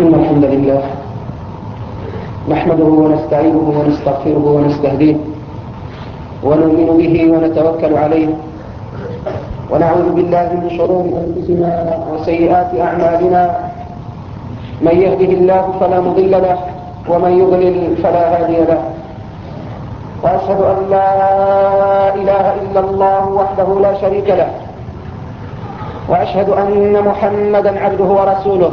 إن الحمد لله نحمده ونستعينه ونستغفره ونستهديه ونؤمن به ونتوكل عليه ونعوذ بالله من شرور أنفسنا وسيئات أعمالنا من يهده الله فلا مضل له ومن يضلل فلا هادي له وأشهد أن لا إله إلا الله وحده لا شريك له وأشهد أن محمدا عبده ورسوله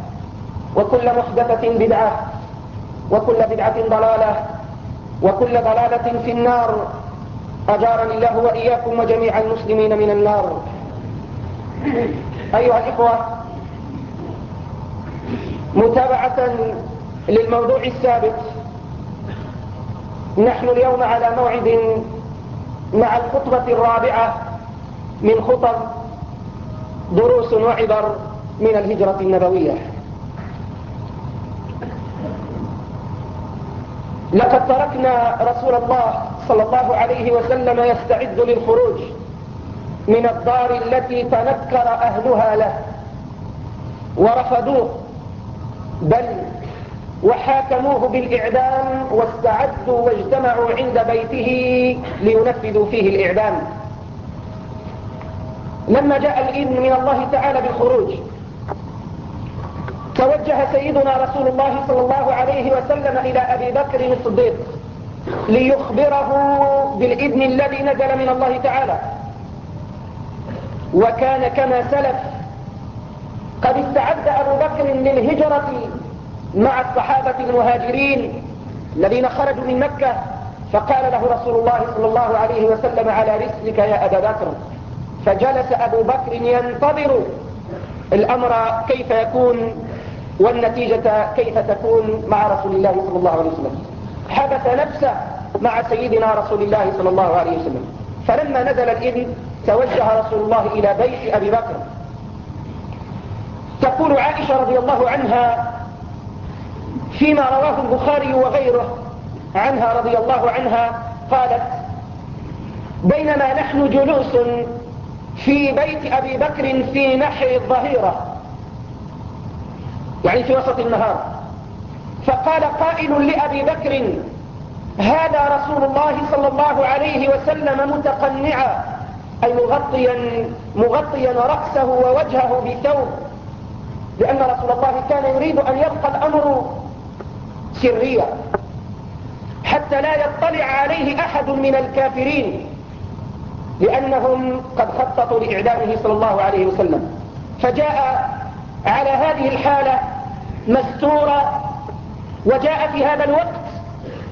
وكل محدثة بدعة وكل بدعة ضلالة وكل ضلالة في النار. أجارني الله وإياكم وجميع المسلمين من النار. أيها الإخوة متابعة للموضوع السابق نحن اليوم على موعد مع الخطبة الرابعة من خطب دروس وعبر من الهجرة النبوية. لقد تركنا رسول الله صلى الله عليه وسلم يستعد للخروج من الدار التي تنكر أهلها له ورفضوه بل وحاكموه بالإعدام واستعدوا واجتمعوا عند بيته لينفذوا فيه الإعدام. لما جاء الإذن من الله تعالى بالخروج توجه سيدنا رسول الله صلى الله عليه وسلم إلى أبي بكر الصديق ليخبره بالإذن الذي نزل من الله تعالى. وكان كما سلف قد استعد أبو بكر للهجرة مع الصحابة المهاجرين الذين خرجوا من مكة فقال له رسول الله صلى الله عليه وسلم على رسلك يا أبا بكر. فجلس أبو بكر ينتظر الأمر كيف يكون. والنتيجة كيف تكون مع رسول الله صلى الله عليه وسلم. حبس نفسه مع سيدنا رسول الله صلى الله عليه وسلم. فلما نزل الإذن توجه رسول الله إلى بيت أبي بكر. تقول عائشة رضي الله عنها فيما رواه البخاري وغيره عنها رضي الله عنها قالت بينما نحن جلوس في بيت أبي بكر في نحر الظهيرة. يعني في وسط النهار. فقال قائل لأبي بكر هذا رسول الله صلى الله عليه وسلم متقنعا أي مغطيا, مغطيا رأسه ووجهه بثوب لأن رسول الله كان يريد أن يبقى الأمر سريا حتى لا يطلع عليه أحد من الكافرين لأنهم قد خططوا لإعدامه صلى الله عليه وسلم. فجاء على هذه الحالة مستورا وجاء في هذا الوقت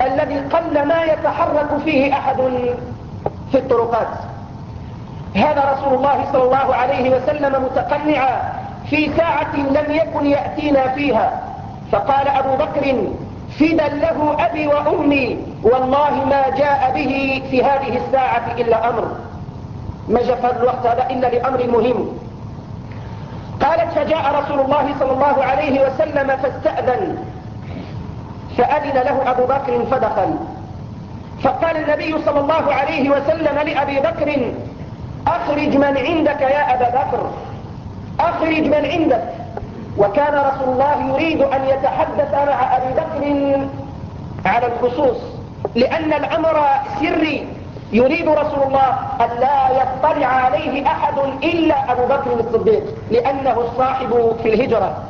الذي قل ما يتحرك فيه أحد في الطرقات. هذا رسول الله صلى الله عليه وسلم متقنعا في ساعة لم يكن يأتينا فيها. فقال أبو بكر فدا له أبي وأمي والله ما جاء به في هذه الساعة إلا أمر. ما جفى الوقت هذا إلا لأمر مهم. قالت فجاء رسول الله صلى الله عليه وسلم فاستأذن فأذن له أبو بكر فدخل فقال النبي صلى الله عليه وسلم لأبي بكر أخرج من عندك يا أبا بكر أخرج من عندك. وكان رسول الله يريد أن يتحدث مع أبي بكر على الخصوص لأن الأمر سري. يريد رسول الله أن لا يطلع عليه أحد إلا أبو بكر الصديق لأنه الصاحب في الهجرة.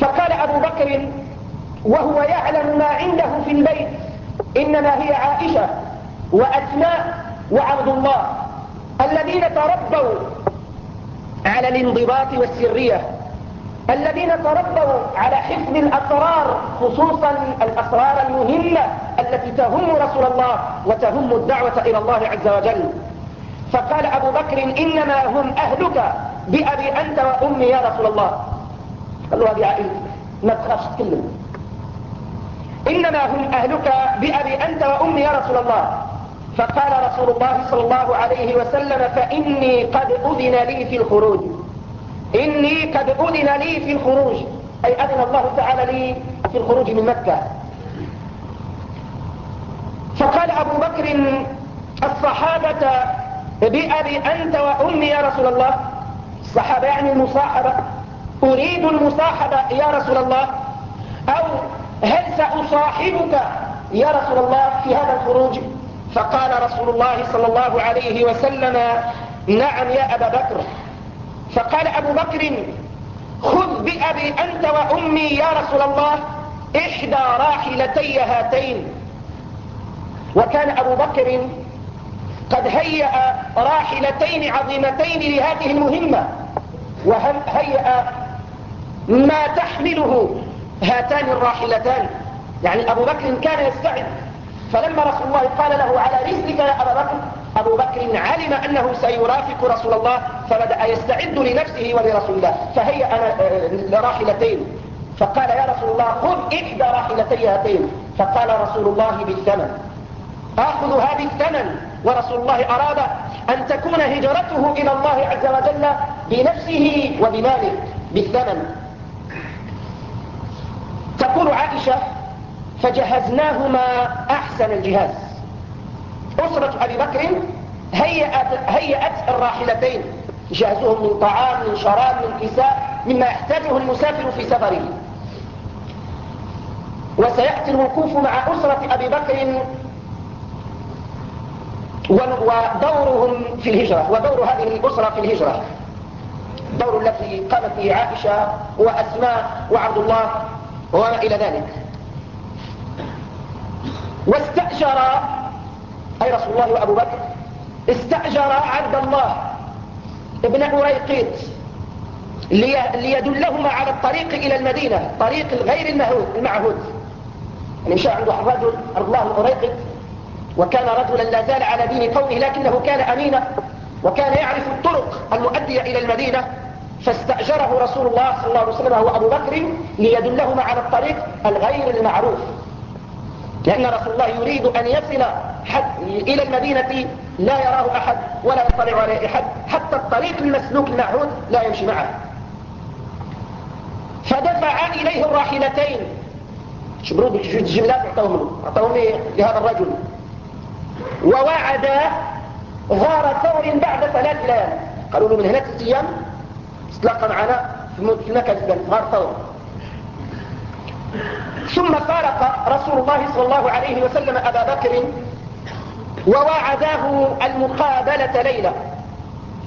فقال أبو بكر وهو يعلم ما عنده في البيت إنما هي عائشة وأسماء وعبد الله الذين تربوا على الانضباط والسرية. الذين تربوا على حفظ الأسرار خصوصا الأسرار المهمة التي تهم رسول الله وتهم الدعوة إلى الله عز وجل. فقال أبو بكر إنما هم أهلك بأبي أنت وأمي يا رسول الله. قال له أبي عائل ما تخافش تكلم. إنما هم أهلك بأبي أنت وأمي يا رسول الله. فقال رسول الله صلى الله عليه وسلم فإني قد أذن لي في الخروج. إني قد أذن لي في الخروج. أي أذن الله تعالى لي في الخروج من مكة. فقال أبو بكر الصحابة بأبي أنت وأمي يا رسول الله. الصحابة يعني المصاحبة. أريد المصاحبة يا رسول الله. أو هل سأصاحبك يا رسول الله في هذا الخروج؟ فقال رسول الله صلى الله عليه وسلم نعم يا أبا بكر. فقال أبو بكر خذ بأبي أنت وأمي يا رسول الله إحدى راحلتي هاتين. وكان أبو بكر قد هيأ راحلتين عظيمتين لهذه المهمة وهيأ ما تحمله هاتان الراحلتان. يعني أبو بكر كان يستعد فلما رسول الله قال له على رسلك يا أبا بكر أبو بكر علم أنه سيرافق رسول الله فبدأ يستعد لنفسه ولرسول الله فهي أنا آه، راحلتين فقال يا رسول الله خذ إحدى راحلتي هاتين. فقال رسول الله بالثمن. آخذ هذه الثمن. ورسول الله أراد أن تكون هجرته إلى الله عز وجل بنفسه وبماله. بالثمن. تقول عائشة فجهزناهما أحسن الجهاز. أسرة أبي بكر هيأت, هيأت الراحلتين. جهزوهم من طعام من شراب من كساء مما يحتاجه المسافر في سفره. وسيأتي الوقوف مع أسرة أبي بكر ودورهم في الهجرة. ودور هذه الأسرة في الهجرة. الدور التي قامت به عائشة وأسماء وعبد الله وما إلى ذلك. واستأجر أي رسول الله وأبو بكر؟ استأجر عبد الله ابن أريقيط ليدلهما على الطريق إلى المدينة طريق الغير المعهود. يعني مشى عنده رجل عبد الله الأريقيط وكان رجلا لا زال على دين قومه لكنه كان أمينا وكان يعرف الطرق المؤدية إلى المدينة. فاستأجره رسول الله صلى الله عليه وسلم هو أبو بكر ليدلهما على الطريق الغير المعروف. لأن رسول الله يريد أن يصل حد إلى المدينة لا يراه أحد ولا يطلع عليه أحد. حتى الطريق المسلوك المعهود لا يمشي معه. فدفع إليه الراحلتين. شبروا بالجملات اعطوهم اعطوهم لهذا الرجل. ووعد غار ثور بعد ثلاث ليال. قالوا له من هنا ثلاث أيام استلقى معنا في مكان غار ثور. ثم فارق رسول الله صلى الله عليه وسلم أبا بكر ووعداه المقابلة ليلة.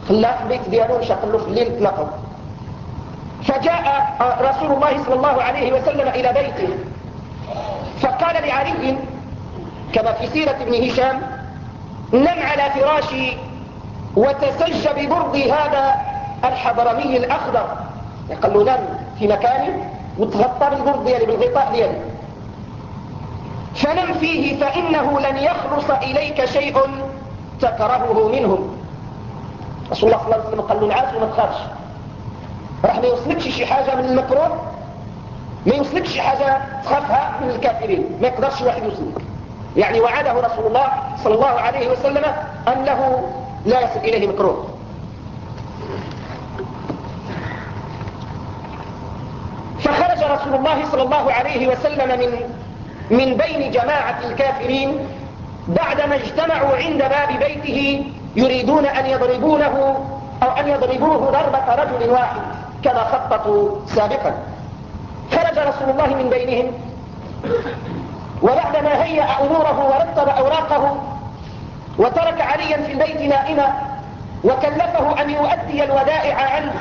خلاه في بيت ديالو شقل له في الليل تلقوا فجاء رسول الله صلى الله عليه وسلم إلى بيته. فقال لعلي كما في سيرة ابن هشام نم على فراشي وتسج ببرد هذا الحضرمي الأخضر. قال له نم في مكانه وتغطى بالبرد ديالي بالغطاء ديالي فنم فيه فإنه لن يخلص إليك شيء تكرهه منهم. رسول الله صلى الله عليه وسلم قال له نعاس وما تخافش. راح ما يوصلكش شي حاجة من المكروه ما يوصلكش شي حاجة تخافها من الكافرين. ما يقدرش واحد يوصلك يعني وعده رسول الله صلى الله عليه وسلم أنه لا يصل إليه مكروه فخرج رسول الله صلى الله عليه وسلم من من بين جماعة الكافرين بعدما اجتمعوا عند باب بيته يريدون أن يضربونه أو أن يضربوه ضربة رجل واحد كما خططوا سابقا. خرج رسول الله من بينهم وبعدما هيأ أموره ورتب أوراقه وترك عليا في البيت نائما وكلفه أن يؤدي الودائع عنه.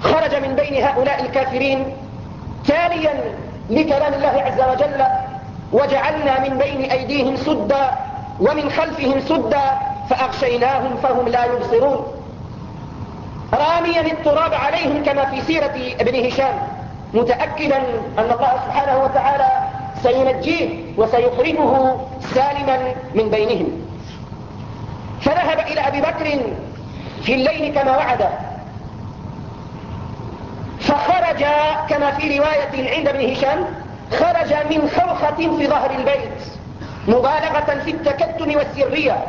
خرج من بين هؤلاء الكافرين تاليا لكلام الله عز وجل وجعلنا من بين أيديهم سدا ومن خلفهم سدا فأغشيناهم فهم لا يبصرون. راميا التراب عليهم كما في سيرة ابن هشام متأكدا أن الله سبحانه وتعالى سينجيه وسيخرجه سالما من بينهم. فذهب إلى أبي بكر في الليل كما وعد فخرج كما في رواية عند ابن هشام خرج من خوخة في ظهر البيت مبالغة في التكتم والسرية.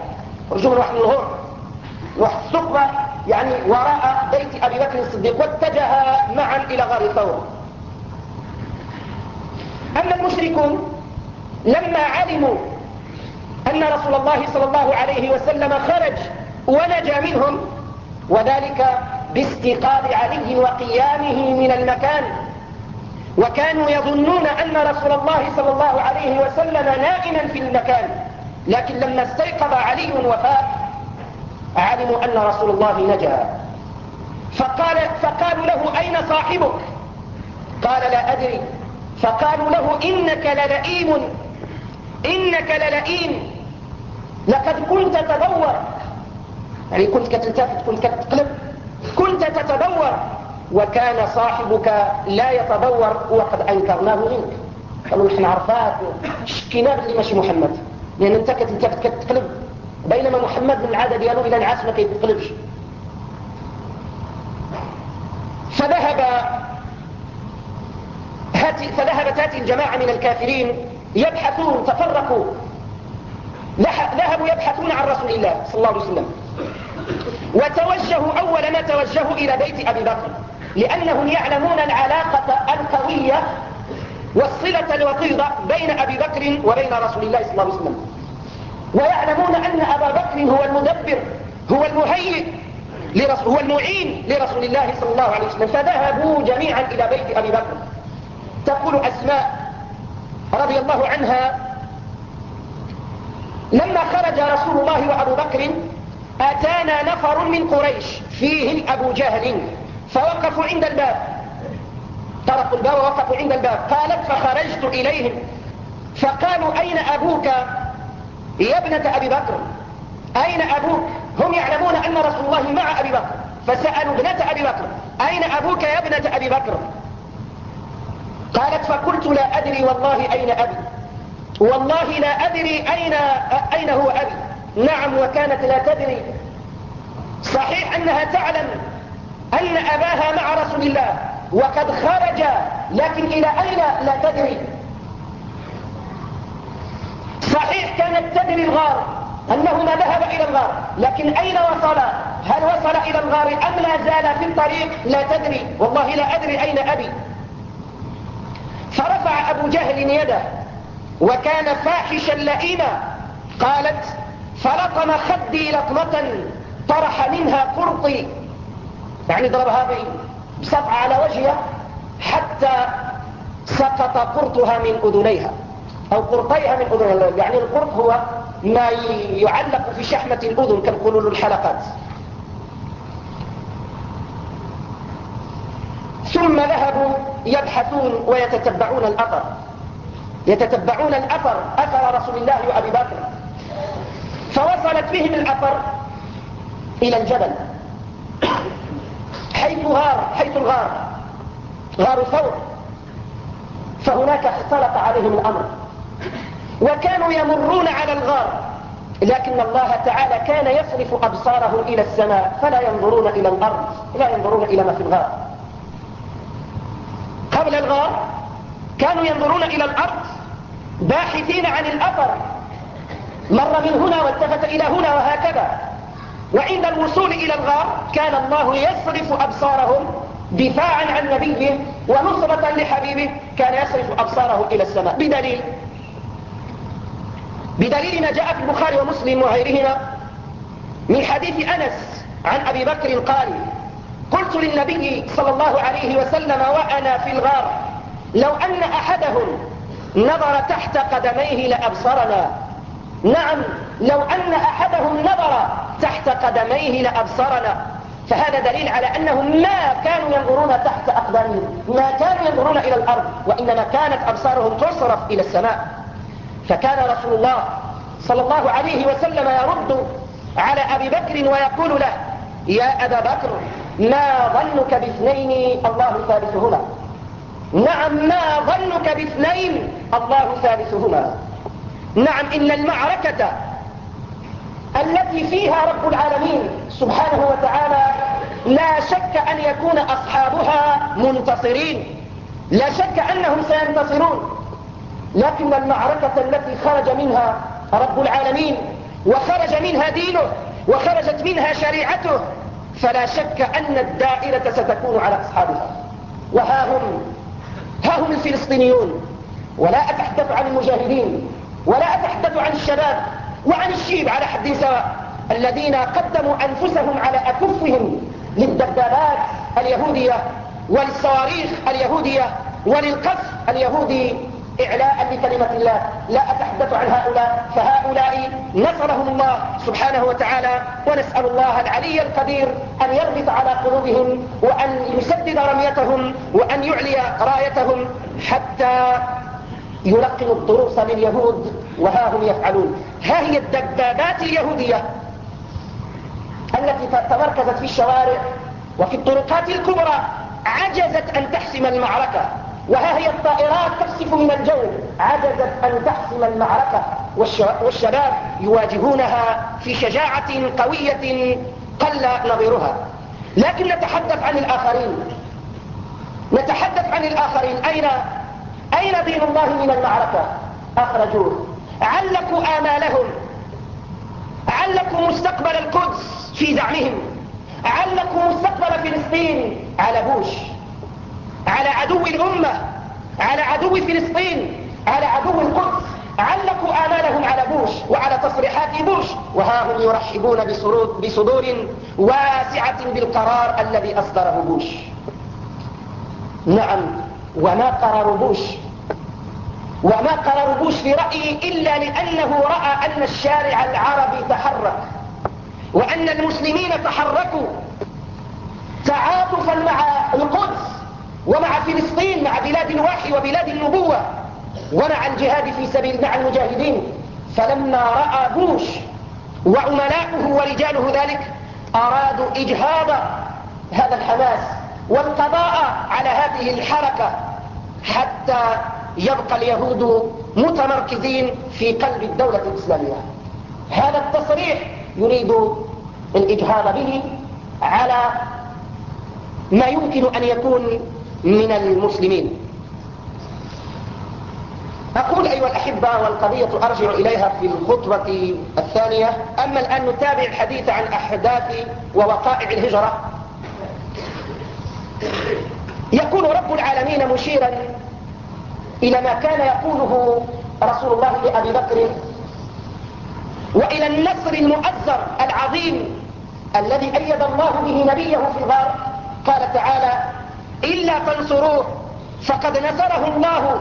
رجوع واحد من الغور والثقب يعني وراء بيت أبي بكر الصديق واتجه معا إلى غار ثور أما المشركون لما علموا أن رسول الله صلى الله عليه وسلم خرج ونجا منهم وذلك باستيقاظ علي وقيامه من المكان. وكانوا يظنون أن رسول الله صلى الله عليه وسلم نائما في المكان لكن لما استيقظ علي وفاء علموا أن رسول الله نجا. فقال فقالوا له أين صاحبك؟ قال لا أدري. فقالوا له إنك للئيم إنك للئيم لقد كنت تدور. يعني كنت كتلتفت كنت كتقلب كنت تتدور وكان صاحبك لا يتدور وقد أنكرناه منك. قالوا نحن عرفاك شكينا باللي ماشي محمد. لأن كتلتفت كتقلب. بينما محمد من العادة ديالو إلى العاس ما كيتقلبش. فذهب فذهبت هذه الجماعة من الكافرين يبحثون تفرقوا. ذهبوا يبحثون عن رسول الله صلى الله عليه وسلم. وتوجهوا أول ما توجهوا إلى بيت أبي بكر لأنهم يعلمون العلاقة القوية والصلة الوطيدة بين أبي بكر وبين رسول الله صلى الله عليه وسلم. ويعلمون أن أبا بكر هو المدبر هو المهيئ هو المعين لرسول الله صلى الله عليه وسلم. فذهبوا جميعا إلى بيت أبي بكر. تقول أسماء رضي الله عنها لما خرج رسول الله وأبو بكر أتانا نفر من قريش فيهم أبو جهل. فوقفوا عند الباب. طرقوا الباب ووقفوا عند الباب. قالت فخرجت إليهم. فقالوا أين أبوك يا ابنة أبي بكر؟ أين أبوك؟ هم يعلمون أن رسول الله مع أبي بكر. فسألوا ابنة أبي بكر أين أبوك يا ابنة أبي بكر؟ قالت فقلت لا أدري والله أين أبي. والله لا أدري أين, أين هو أبي؟ نعم وكانت لا تدري. صحيح أنها تعلم أن أباها مع رسول الله وقد خرج لكن إلى أين؟ لا تدري. صحيح كانت تدري الغار أنهما ذهب إلى الغار لكن أين وصل؟ هل وصل إلى الغار أم لا زال في الطريق؟ لا تدري. والله لا أدري أين أبي. فرفع أبو جهل يده وكان فاحشا لئيما. قالت فلطم خدي لطمة طرح منها قرطي. يعني ضربها بسطع على وجهها حتى سقط قرطها من أذنيها. أو قرطيها من أذنيها. يعني القرط هو ما يعلق في شحمة الأذن كالقلول الحلقات. ثم ذهبوا يبحثون ويتتبعون الأثر. يتتبعون الأثر أثر رسول الله وأبي بكر. فوصلت بهم الأثر إلى الجبل. حيث غار حيث الغار غار ثور فهناك اختلط عليهم الأمر. وكانوا يمرون على الغار. لكن الله تعالى كان يصرف أبصارهم إلى السماء فلا ينظرون إلى الأرض لا ينظرون إلى ما في الغار. قبل الغار كانوا ينظرون إلى الأرض باحثين عن الأثر. مر من هنا والتفت إلى هنا وهكذا. وعند الوصول إلى الغار كان الله يصرف أبصارهم دفاعا عن نبيه ونصرة لحبيبه. كان يصرف أبصاره إلى السماء. بدليل. بدليل ما جاء في البخاري ومسلم وغيرهما من حديث أنس عن أبي بكر قال قلت للنبي صلى الله عليه وسلم وأنا في الغار لو أن أحدهم نظر تحت قدميه لأبصرنا. نعم لو أن أحدهم نظر تحت قدميه لأبصرنا فهذا دليل على أنهم ما كانوا ينظرون تحت أقدامهم ما كانوا ينظرون إلى الأرض وإنما كانت أبصارهم تصرف إلى السماء. فكان رسول الله صلى الله عليه وسلم يرد على أبي بكر ويقول له يا أبا بكر ما ظنك باثنين الله ثالثهما؟ نعم ما ظنك باثنين الله ثالثهما؟ نعم إن المعركة التي فيها رب العالمين سبحانه وتعالى لا شك أن يكون أصحابها منتصرين. لا شك أنهم سينتصرون. لكن المعركة التي خرج منها رب العالمين وخرج منها دينه وخرجت منها شريعته فلا شك أن الدائرة ستكون على أصحابها. وها هم؟ ها هم الفلسطينيون. ولا أتحدث عن المجاهدين. ولا أتحدث عن الشباب وعن الشيب على حد سواء. الذين قدموا أنفسهم على أكفهم للدبابات اليهودية وللصواريخ اليهودية وللقصف اليهودي إعلاء لكلمة الله. لا أتحدث عن هؤلاء فهؤلاء نصرهم الله سبحانه وتعالى. ونسأل الله العلي القدير أن يربط على قلوبهم وأن يسدد رميتهم وأن يعلي رايتهم حتى يلقنوا الدروس لليهود وها هم يفعلون. ها هي الدبابات اليهودية التي تمركزت في الشوارع وفي الطرقات الكبرى. عجزت أن تحسم المعركة. وها هي الطائرات تقصف من الجو. عجزت أن تحسم المعركة. والشباب يواجهونها في شجاعة قوية قل نظيرها. لكن نتحدث عن الآخرين. نتحدث عن الآخرين. أين أين دين الله من المعركة؟ أخرجوه. علقوا آمالهم. علقوا مستقبل القدس في زعمهم. علقوا مستقبل فلسطين على بوش. على عدو الأمة. على عدو فلسطين. على عدو القدس. علقوا آمالهم على بوش وعلى تصريحات بوش. وها هم يرحبون بصدور واسعة بالقرار الذي أصدره بوش. نعم وما قرار بوش؟ وما قرار بوش في رأيي إلا لأنه رأى أن الشارع العربي تحرك وأن المسلمين تحركوا. تعاطفا مع القدس ومع فلسطين مع بلاد الوحي وبلاد النبوة ومع الجهاد في سبيل مع المجاهدين. فلما رأى بوش وعملاؤه ورجاله ذلك أرادوا إجهاض هذا الحماس والقضاء على هذه الحركة حتى يبقى اليهود متمركزين في قلب الدولة الإسلامية. هذا التصريح يريد الإجهاض به على ما يمكن أن يكون من المسلمين. أقول أيها الأحبة والقضية أرجع إليها في الخطبة الثانية. أما الآن نتابع الحديث عن أحداث ووقائع الهجرة. يقول رب العالمين مشيرا إلى ما كان يقوله رسول الله لأبي بكر. وإلى النصر المؤزر العظيم الذي أيد الله به نبيه في الغار. قال تعالى إلا تنصروه فقد نصره الله.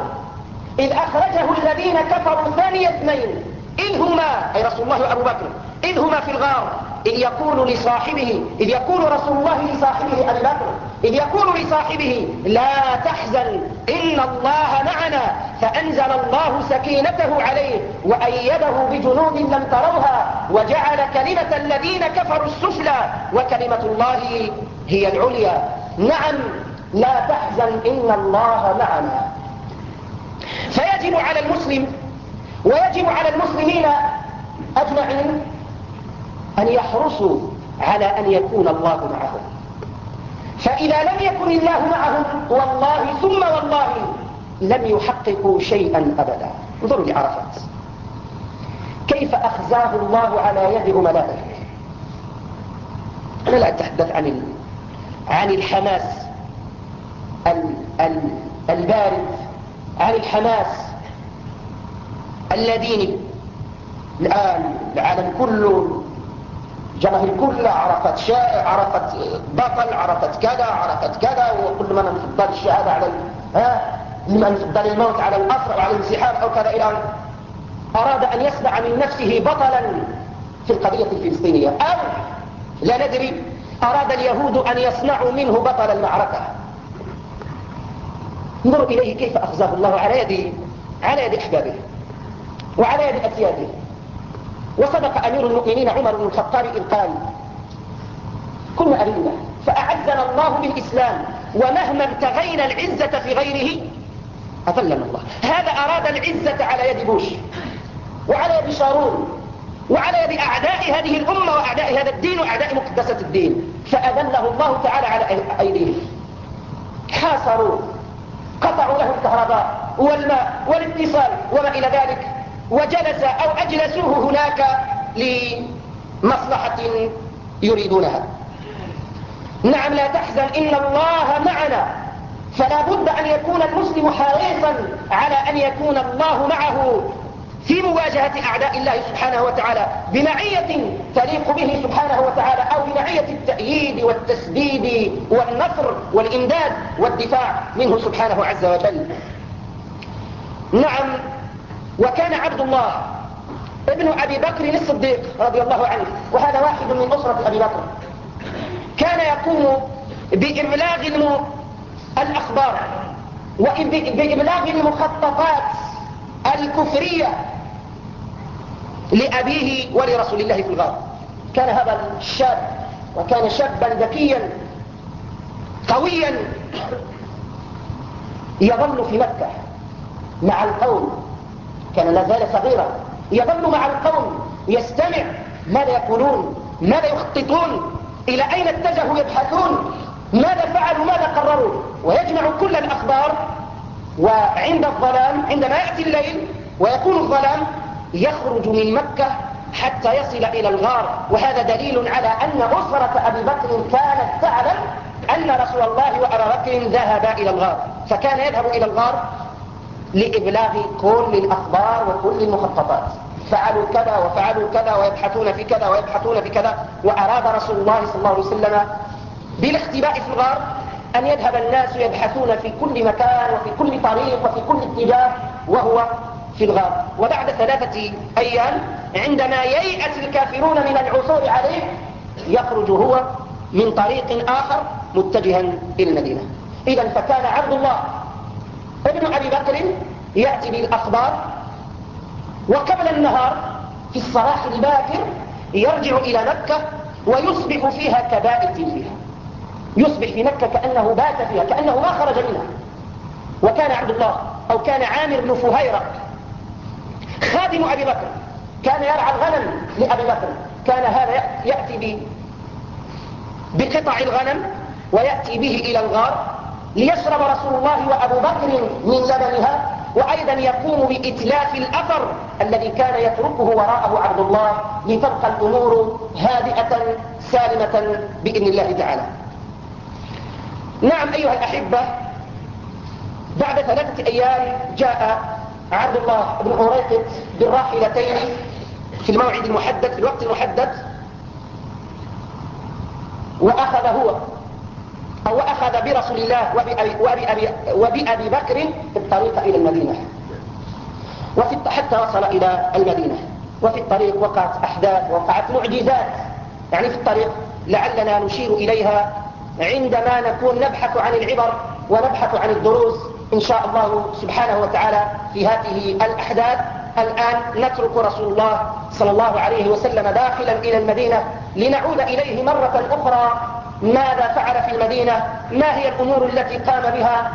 إذ أخرجه الذين كفروا ثاني اثنين. إذ هما أي رسول الله وأبو بكر إذ هما في الغار. إذ يقول لصاحبه إذ يقول رسول الله لصاحبه أبي بكر إذ يقول لصاحبه لا تحزن إن الله معنا. فأنزل الله سكينته عليه وأيده بجنود لم تروها وجعل كلمة الذين كفروا السفلى وكلمة الله هي العليا. نعم لا تحزن إن الله معنا. فيجب على المسلم ويجب على المسلمين أجمعين أن يحرصوا على أن يكون الله معهم. فإذا لم يكن الله معهم والله ثم والله لم يحققوا شيئا أبدا. انظروا لعرفات. كيف أخزاه الله على يد ملائكه أنا لا أتحدث عن عن الحماس البارد عن الحماس الذين الآن العالم كله جماهير كلها عرفت شائع عرفت بطل عرفت كذا عرفت كذا وكل من يفضل الشهادة على ها؟ لمن يفضل الموت على الأسر أو على الانسحاب أو كذا إلى أراد أن يصنع من نفسه بطلا في القضية الفلسطينية. أو لا ندري أراد اليهود أن يصنعوا منه بطل المعركة. انظروا إليه كيف أخزاه الله على يد على يد أحبابه وعلى يد أسياده وصدق أمير المؤمنين عمر بن الخطاب إذ قال كنا أذلة فأعزنا الله بالإسلام ومهما ابتغينا العزة في غيره أذلنا الله. هذا أراد العزة على يد بوش وعلى يد شارون وعلى يد أعداء هذه الأمة وأعداء هذا الدين وأعداء مقدسة الدين. فأذله الله تعالى على أيديهم. حاصروا قطعوا له الكهرباء والماء والإتصال وما إلى ذلك. وجلس أو أجلسوه هناك لمصلحة يريدونها. نعم لا تحزن إن الله معنا. فلا بد أن يكون المسلم حريصا على أن يكون الله معه في مواجهة أعداء الله سبحانه وتعالى بمعية تليق به سبحانه وتعالى أو بمعية التأييد والتسديد والنصر والإمداد والدفاع منه سبحانه عز وجل. نعم وكان عبد الله ابن أبي بكر الصديق رضي الله عنه وهذا واحد من أسرة أبي بكر. كان يقوم بإبلاغ الأخبار وبإبلاغ المخططات الكفرية لأبيه ولرسول الله في الغار. كان هذا الشاب وكان شابا ذكيا قويا يظل في مكة مع القوم. كان لا زال صغيرا. يظل مع القوم يستمع ماذا يقولون ماذا يخططون إلى أين اتجهوا يبحثون ماذا فعلوا ماذا قرروا. ويجمع كل الأخبار وعند الظلام عندما يأتي الليل ويكون الظلام يخرج من مكة حتى يصل إلى الغار. وهذا دليل على أن أسرة أبي بكر كانت تعلم أن رسول الله وأبا بكر ذهبا إلى الغار. فكان يذهب إلى الغار لإبلاغ كل الأخبار وكل المخططات. فعلوا كذا وفعلوا كذا ويبحثون في كذا ويبحثون في كذا. وأراد رسول الله صلى الله عليه وسلم بالاختباء في الغار أن يذهب الناس يبحثون في كل مكان وفي كل طريق وفي كل اتجاه وهو في الغار. وبعد ثلاثة أيام عندما ييأس الكافرون من العثور عليه يخرج هو من طريق آخر متجها إلى المدينة. إذا فكان عبد الله ابن أبي بكر يأتي بالأخبار وقبل النهار في الصباح الباكر يرجع إلى مكة ويصبح فيها كبائت فيها. يصبح في مكة كأنه بات فيها كأنه ما خرج منها. وكان عبد الله أو كان عامر بن فهيرة خادم أبي بكر كان يرعى الغنم لأبي بكر. كان هذا يأتي بقطع الغنم ويأتي به إلى الغار. ليشرب رسول الله وأبو بكر من لبنها وأيضا يقوم بإتلاف الأثر الذي كان يتركه وراءه عبد الله لتبقى الأمور هادئة سالمة بإذن الله تعالى. نعم أيها الأحبة بعد ثلاثة أيام جاء عبد الله بن أريقط بالراحلتين في الموعد المحدد في الوقت المحدد وأخذ هو أو أخذ برسول الله وبأبي, وبأبي, وبأبي بكر الطريق إلى المدينة. وفي حتى وصل إلى المدينة. وفي الطريق وقعت أحداث وقعت معجزات. يعني في الطريق لعلنا نشير إليها عندما نكون نبحث عن العبر ونبحث عن الدروس. إن شاء الله سبحانه وتعالى في هذه الأحداث. الآن نترك رسول الله صلى الله عليه وسلم داخلا إلى المدينة لنعود إليه مرة أخرى ماذا فعل في المدينة؟ ما هي الأمور التي قام بها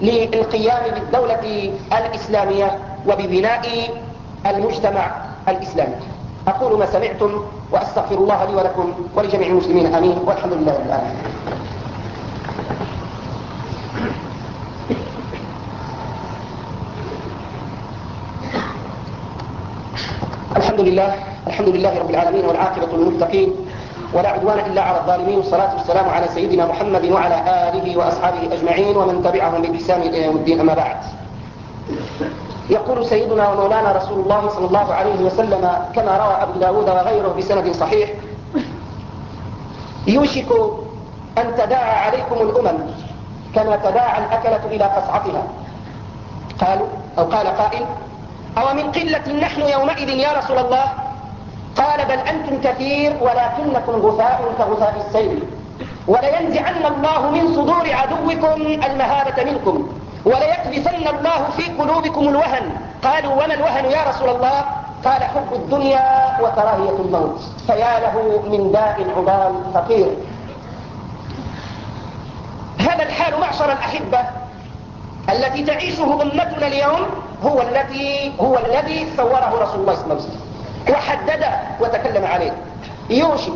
للقيام بالدولة الإسلامية وببناء المجتمع الإسلامي؟ أقول ما سمعتم وأستغفر الله لي ولكم ولجميع المسلمين آمين والحمد لله رب العالمين. الحمد لله الحمد لله رب العالمين والعاقبة للمتقين. ولا عدوان إلا على الظالمين. والصلاة والسلام على سيدنا محمد وعلى آله وأصحابه أجمعين ومن تبعهم بإحسان إلى يوم الدين. أما بعد. يقول سيدنا ومولانا رسول الله صلى الله عليه وسلم كما روى أبو داود وغيره بسند صحيح يوشك أن تداعى عليكم الأمم كما تداعى الأكلة إلى قصعتها. قالوا أو قال قائل أو من قلة نحن يومئذ يا رسول الله؟ قال بل أنتم كثير ولكنكم غثاء كغثاء السيل. ولينزعن الله من صدور عدوكم المهابة منكم. وليكبسن الله في قلوبكم الوهن. قالوا وما الوهن يا رسول الله؟ قال حب الدنيا وكراهية الموت. فيا له من داء عضال فقير. هذا الحال معشر الأحبة التي تعيشه أمتنا اليوم هو الذي هو الذي صوره رسول الله صلى الله عليه وسلم. وحدد وتكلم عليه. يوشك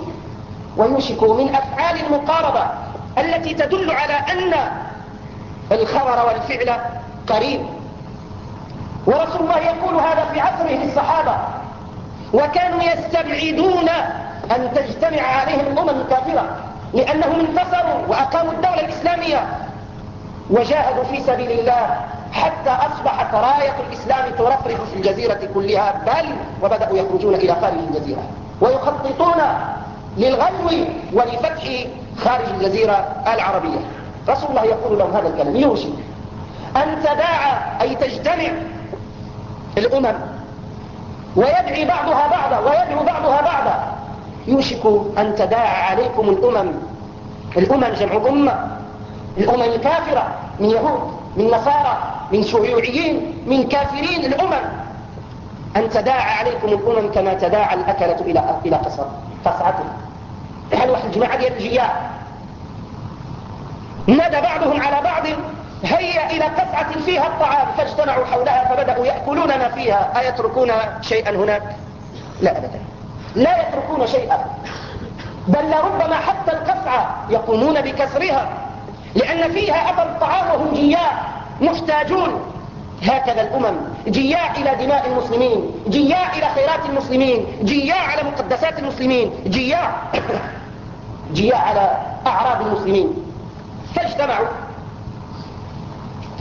ويوشك من أفعال المقاربة التي تدل على أن الخبر والفعل قريب. ورسول الله يقول هذا في عصره للصحابة وكانوا يستبعدون أن تجتمع عليهم الأمم الكافرة لأنهم انتصروا وأقاموا الدولة الإسلامية وجاهدوا في سبيل الله. حتى أصبحت راية الإسلام ترفرف في الجزيرة كلها بل وبدأوا يخرجون إلى خارج الجزيرة. ويخططون للغزو ولفتح خارج الجزيرة العربية. رسول الله يقول لهم هذا الكلام يوشي أن تداعى أي تجتمع الأمم ويدعي بعضها بعضا ويدعو بعضها بعضا. يوشك أن تداعى عليكم الأمم الأمم جمع أمة الأمم الكافرة من يهود. من نصارى من شيوعيين من كافرين الأمم. أن تداعى عليكم الأمم كما تداعى الأكلة إلى إلى قصر قصعته هل واحد الجماعة ديال الجياع نادى بعضهم على بعض هيا إلى قصعة فيها الطعام فاجتمعوا حولها فبدأوا يأكلون ما فيها. أيتركون شيئا هناك؟ لا أبدا. لا يتركون شيئا. بل لربما حتى القصعة يقومون بكسرها. لأن فيها أثر الطعام وهم جياع محتاجون. هكذا الأمم. جياع إلى دماء المسلمين جياع إلى خيرات المسلمين جياع على مقدسات المسلمين جياع جياع على أعراض المسلمين. فاجتمعوا.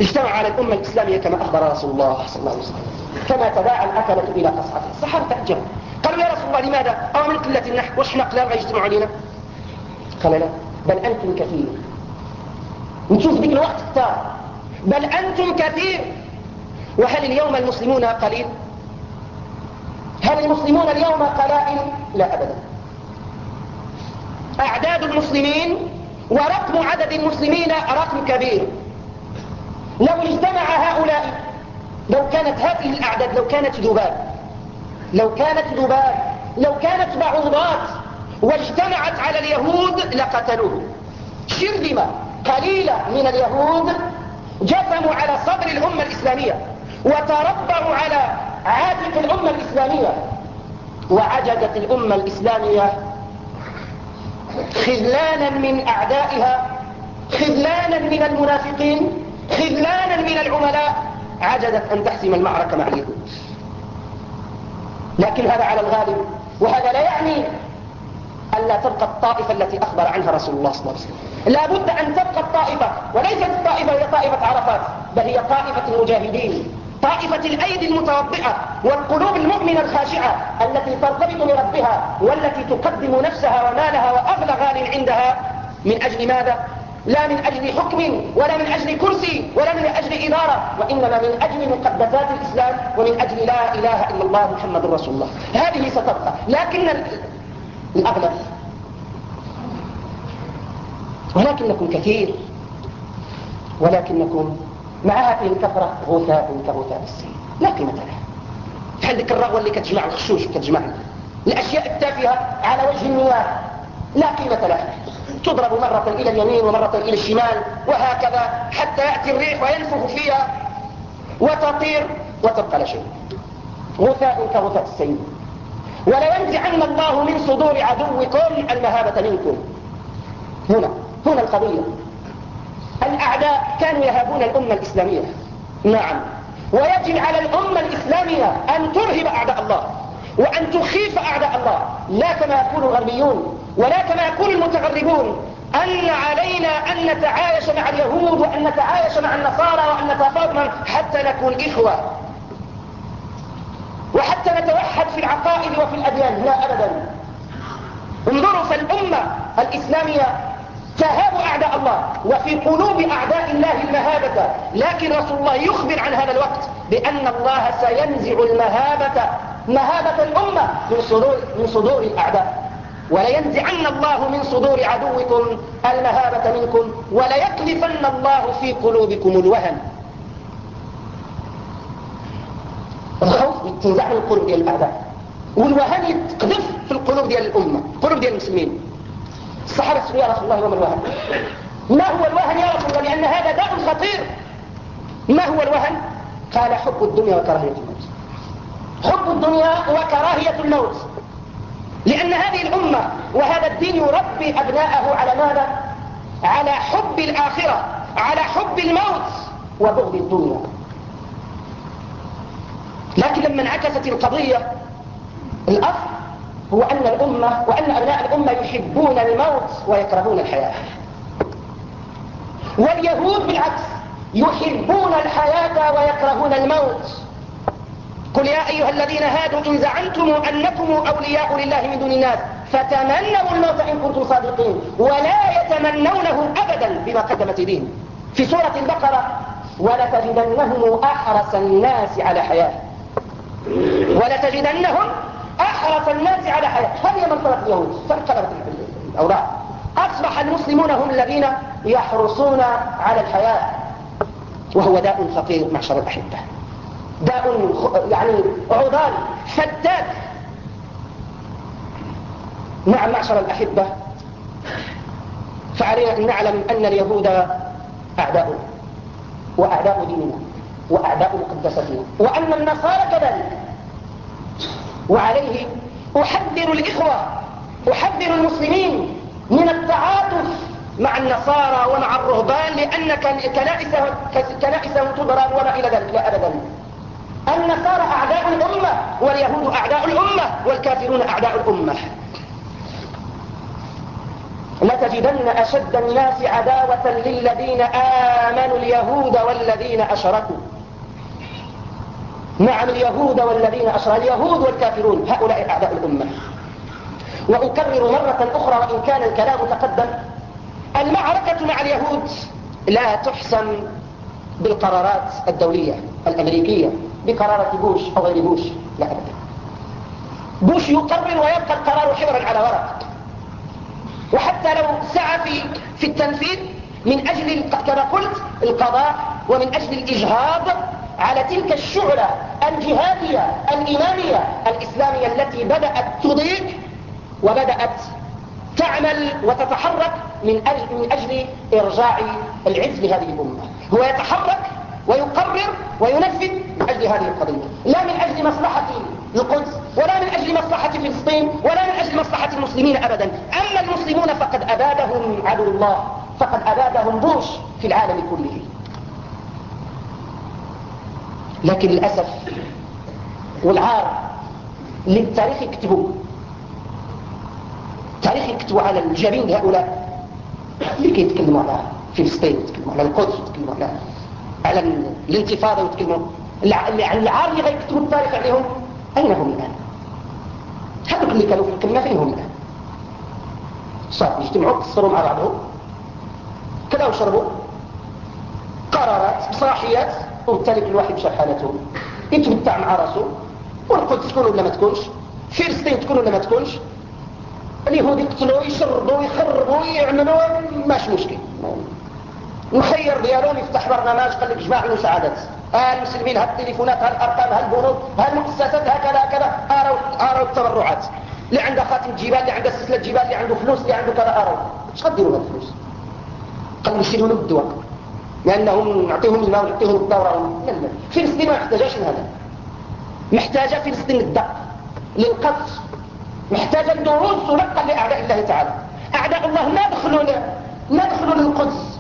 اجتمعوا على الأمة الإسلامية كما أخبر رسول الله صلى الله عليه وسلم. كما تداعى الأكلة إلى قصعته الصحابة تأجروا قالوا يا رسول الله لماذا؟ أو من قلة النحو واش حنا قلال غيجتمعوا علينا. قال لا بل أنتم كثير. نشوف ذيك الوقت اختار بل أنتم كثير. وهل اليوم المسلمون قليل؟ هل المسلمون اليوم قلائل؟ لا أبدا. أعداد المسلمين ورقم عدد المسلمين رقم كبير. لو اجتمع هؤلاء لو كانت هذه الأعداد لو كانت ذباب لو كانت ذباب لو كانت بعوضات واجتمعت على اليهود لقتلوه شرذمة. قليلة من اليهود جثموا على صدر الأمة الإسلامية وتربعوا على عاتق الأمة الإسلامية. وعجزت الأمة الإسلامية خذلانا من أعدائها خذلانا من المنافقين خذلانا من العملاء. عجزت أن تحسم المعركة مع اليهود. لكن هذا على الغالب وهذا لا يعني أن لا تبقى الطائفة التي أخبر عنها رسول الله صلى الله عليه وسلم. لا بد أن تبقى الطائفة وليست الطائفة هي طائفة عرفات بل هي طائفة المجاهدين طائفة الأيدي المتوضئة والقلوب المؤمنة الخاشعة التي ترتبط بربها والتي تقدم نفسها ومالها وأغلى غال عندها. من أجل ماذا؟ لا من أجل حكم ولا من أجل كرسي ولا من أجل إدارة وإنما من أجل مقدسات الإسلام ومن أجل لا إله إلا الله محمد رسول الله. هذه ستبقى لكن الأغلب. ولكنكم كثير. ولكنكم مع هذه الكثرة غثاء كغثاء السيل لا قيمة لها. عندك الرغوة اللي كتجمع الخشوش وكتجمع الأشياء التافهة على وجه المياه لا قيمة لها. تضرب مرة إلى اليمين ومرة إلى الشمال وهكذا حتى يأتي الريح وينفخ فيها وتطير وتبقى لا شيء. غثاء كغثاء السيل ولينزعن الله من صدور عدوكم المهابة منكم. هنا هنا القضية. الأعداء كانوا يهابون الأمة الإسلامية. نعم. ويجب على الأمة الإسلامية أن ترهب أعداء الله وأن تخيف أعداء الله. لا كما يقول الغربيون ولا كما يقول المتغربون أن علينا أن نتعايش مع اليهود وأن نتعايش مع النصارى وأن نتفاهم حتى نكون إخوة. وحتى نتوحد في العقائد وفي الأديان لا أبدا. انظروا فالأمة الإسلامية تهاب أعداء الله وفي قلوب أعداء الله المهابة. لكن رسول الله يخبر عن هذا الوقت بأن الله سينزع المهابة مهابة الأمة من صدور, من صدور الأعداء. ولينزعن الله من صدور عدوكم المهابة منكم وليقذفن الله في قلوبكم الوهن. الخوف من القلوب ديال الاعداء والوهن يتقذف في القلوب ديال الأمة القلوب ديال المسلمين. الصحابة سئلوا يا رسول الله وما الوهن؟ ما هو الوهن يا رسول الله؟ لأن هذا داء خطير. ما هو الوهن؟ قال حب الدنيا وكراهية الموت. حب الدنيا وكراهية الموت. لأن هذه الأمة وهذا الدين يربي أبناءه على ماذا؟ على حب الآخرة على حب الموت وبغض الدنيا. لكن لما انعكست القضية الأصل هو أن الأمة وأن أبناء الأمة يحبون الموت ويكرهون الحياة. واليهود بالعكس يحبون الحياة ويكرهون الموت. قل يا أيها الذين هادوا إن زعمتم أنكم أولياء لله من دون الناس فتمنوا الموت إن كنتم صادقين ولا يتمنونه أبدا بما قدمت دين في سورة البقرة ولتجدنهم أحرص الناس على حياة. ولتجدنهم أحرص الناس على حياة هذه منطقة اليهود. فانقلبت الأوراق أصبح المسلمون هم الذين يحرصون على الحياة. وهو داء خطير معشر الأحبة. داء يعني عضال فتاك نعم معشر الأحبة فعلينا أن نعلم أن اليهود أعداؤنا وأعداء ديننا. وأعداء مقدستنا وأن النصارى كذلك. وعليه أحذر الإخوة أحذر المسلمين من التعاطف مع النصارى ومع الرهبان لأن كنائسهم كنائسهم تضرب وما إلى ذلك. لا أبدا. النصارى أعداء الأمة واليهود أعداء الأمة والكافرون أعداء الأمة. لتجدن أشد الناس عداوة للذين آمنوا اليهود والذين أشركوا. نعم اليهود والذين أشركوا اليهود والكافرون هؤلاء أعداء الأمة. وأكرر مرة أخرى وإن كان الكلام تقدم المعركة مع اليهود لا تحسم بالقرارات الدولية الأمريكية بقرارة بوش أو غير بوش لا أبدا. بوش يقرر ويبقى القرار حبرا على ورق. وحتى لو سعى في, في التنفيذ من أجل كما قلت القضاء ومن أجل الإجهاض على تلك الشعلة الجهادية الإيمانية الإسلامية التي بدأت تضيء وبدأت تعمل وتتحرك من من أجل إرجاع العز لهذه الأمة. هو يتحرك ويقرر وينفذ من أجل هذه القضية. لا من أجل مصلحة القدس ولا من أجل مصلحة فلسطين ولا من أجل مصلحة المسلمين أبدا. أما المسلمون فقد أبادهم عدو الله فقد أبادهم بوش في العالم كله. لكن للأسف والعار للتاريخ يكتبوا. التاريخ يكتبوا على الجبين هؤلاء. اللي كيتكلموا على فلسطين يتكلموا على القدس يتكلموا على على الانتفاضة ويتكلموا العار اللي غيكتبوا التاريخ عليهم أين هم الآن؟ هذوك اللي كانوا في القمة فين هم الآن؟ صار يجتمعوا تصروا مع بعضهم. كذا وشربوا. قرارات بصلاحيات وبالتالي كل واحد بشر حالته يتمتع مع راسه والقدس تكون ولا ما تكونش؟ فلسطين تكون ولا ما تكونش؟ اليهود يقتلوا يشربوا يخربوا يعملوا ماش مشكل. المخير ديالهم يفتح برنامج قال لك جماع المساعدات. ها المسلمين ها التليفونات ها الأرقام ها ها المؤسسات هكذا هكذا. اروا اروا التبرعات اللي عنده خاتم جبال اللي عنده سلسلة جبال اللي عنده فلوس اللي عنده كذا اروا اش هاد الفلوس. قالوا نشيلوا لهم الدواء. لأنهم نعطيهم الماء ونعطيهم الدورة. لا لا فلسطين ما محتاجاش من هذا. محتاجة فلسطين الدق للقدس محتاجة الدروس تلقى لأعداء الله تعالى. أعداء الله ما دخلوا ما دخلوا للقدس.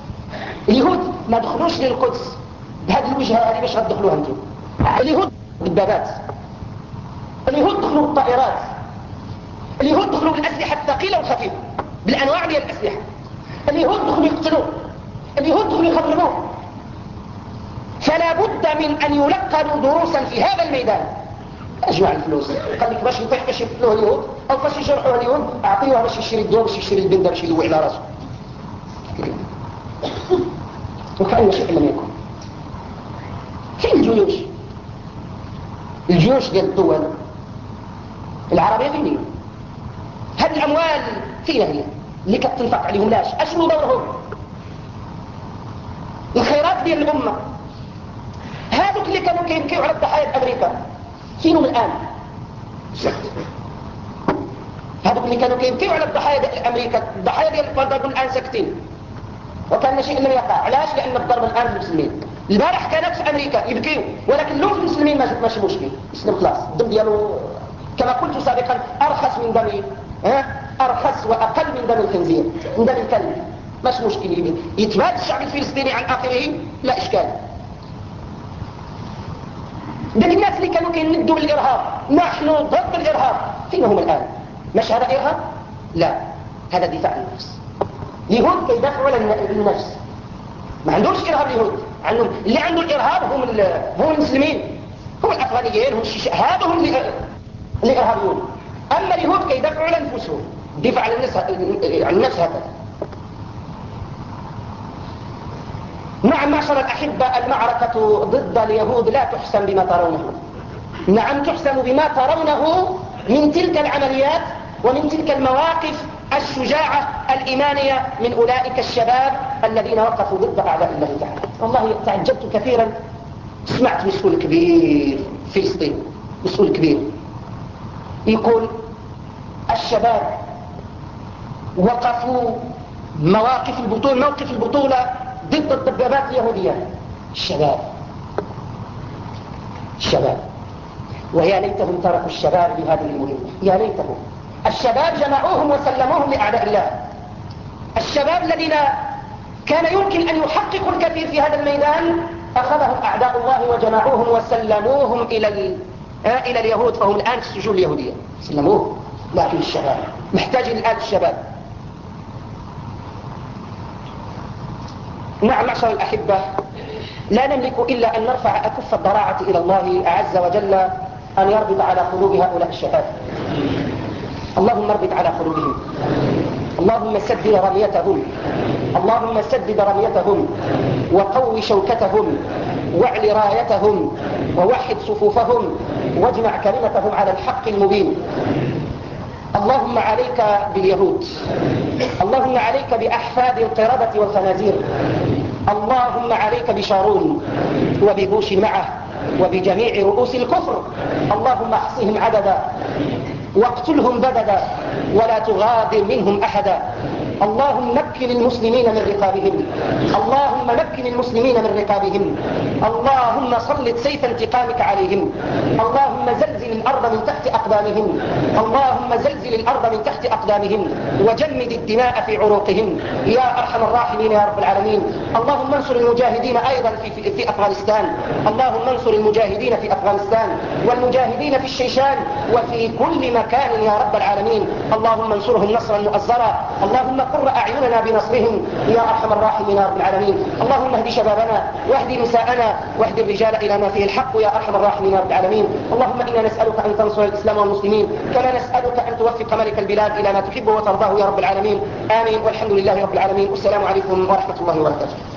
اليهود ما دخلوش للقدس. بهذه الوجهة هذه باش غتدخلوها أنتم اليهود بالدبابات اليهود دخلوا بالطائرات. اليهود دخلوا بالأسلحة الثقيلة والخفيفة. بالأنواع ديال الأسلحة. اليهود دخلوا يقتلوا. اليهود دخلوا يخربوا فلا بد من أن يلقنوا دروسا في هذا الميدان. أجمع الفلوس. قال لك باش يطيح باش يقتلوه اليهود أو باش يجرحوه اليهود اعطيوها باش يشري الدواء باش يشري البنده باش يدوي على راسه. وكأن شيء لم يكن. فين الجيوش. الجيوش ديال الدول العربية فين هذه الأموال فينا هي اللي كتنفق عليهم لاش. أشنو دورهم؟ ديال الأمة. هذوك اللي كانوا كيبكيو على الضحايا أمريكا. فينهم الآن؟ هذوك اللي كانوا كيبكيو على الضحايا ديال أمريكا. الضحايا ديال الضرب الآن ساكتين. وكأن شيء لم يقع علاش؟ لأن الضرب الآن المسلمين البارح كانت في أمريكا يبكيو ولكن لو في المسلمين ماشي مشكل. مسلم خلاص. الدم ديالو كما قلت سابقا أرخص من دم أرخص وأقل من دم الخنزير من دم الكلب. مش مشكل يتباد الشعب الفلسطيني عن آخره لا إشكال. ذلك الناس اللي كانوا كيندوا بالإرهاب نحن ضد الإرهاب. فين هم الآن؟ مش هذا إرهاب؟ لا. هذا دفاع عن النفس. اليهود كيدافعوا على النفس. ما عندهمش إرهاب اليهود. عندهم اللي عنده الإرهاب هم هم المسلمين. هم الأفغانيين هم الشيشة. هذا هم الإرهابيون أما اليهود كيدافعوا على أنفسهم. دفاع عن النفس هكذا. نعم معشر الأحبة المعركة ضد اليهود لا تحسم بما ترونه. نعم تحسم بما ترونه من تلك العمليات ومن تلك المواقف الشجاعة الإيمانية من أولئك الشباب الذين وقفوا ضد أعداء الله تعالى. والله تعجبت كثيرا. سمعت مسؤول كبير في فلسطين مسؤول كبير. يقول الشباب وقفوا مواقف البطولة موقف البطولة ضد الدبابات اليهودية. الشباب. الشباب. ويا ليتهم تركوا الشباب لهذه المهمة يا ليتهم. الشباب جمعوهم وسلموهم لأعداء الله. الشباب الذين كان يمكن أن يحققوا الكثير في هذا الميدان أخذهم أعداء الله وجمعوهم وسلموهم إلى إلى اليهود فهم الآن في السجون اليهودية. سلموه لكن الشباب محتاج الآن الشباب. معشر الأحبة لا نملك إلا أن نرفع أكف الضراعة إلى الله عز وجل أن يربط على قلوب هؤلاء الشباب. اللهم اربط على قلوبهم. اللهم سدد رميتهم. اللهم سدد رميتهم. وقو شوكتهم. واعل رايتهم. ووحد صفوفهم. واجمع كلمتهم على الحق المبين. اللهم عليك باليهود. اللهم عليك بأحفاد القردة والخنازير. اللهم عليك بشارون وببوش معه وبجميع رؤوس الكفر. اللهم أحصهم عددا واقتلهم بددا ولا تغادر منهم أحدا. اللهم مكن المسلمين من رقابهم. اللهم مكن المسلمين من رقابهم. اللهم سلط سيف انتقامك عليهم. اللهم زلزل الأرض من تحت أقدامهم. اللهم زلزل الأرض من تحت أقدامهم. وجمد الدماء في عروقهم. يا أرحم الراحمين يا رب العالمين. اللهم انصر المجاهدين أيضا في, في, في أفغانستان. اللهم انصر المجاهدين في أفغانستان والمجاهدين في الشيشان وفي كل مكان يا رب العالمين. اللهم انصرهم نصرا مؤزرا. اللهم قر أعيننا بنصرهم. يا أرحم الراحمين يا رب العالمين. اللهم اهد شبابنا واهد نساءنا واهد الرجال إلى ما فيه الحق. يا أرحم الراحمين يا رب العالمين. اللهم إنا نسألك أن تنصر الإسلام والمسلمين. كما نسألك أن توفق ملك البلاد إلى ما تحب وترضاه يا رب العالمين. آمين. والحمد لله رب العالمين. والسلام عليكم ورحمة الله وبركاته.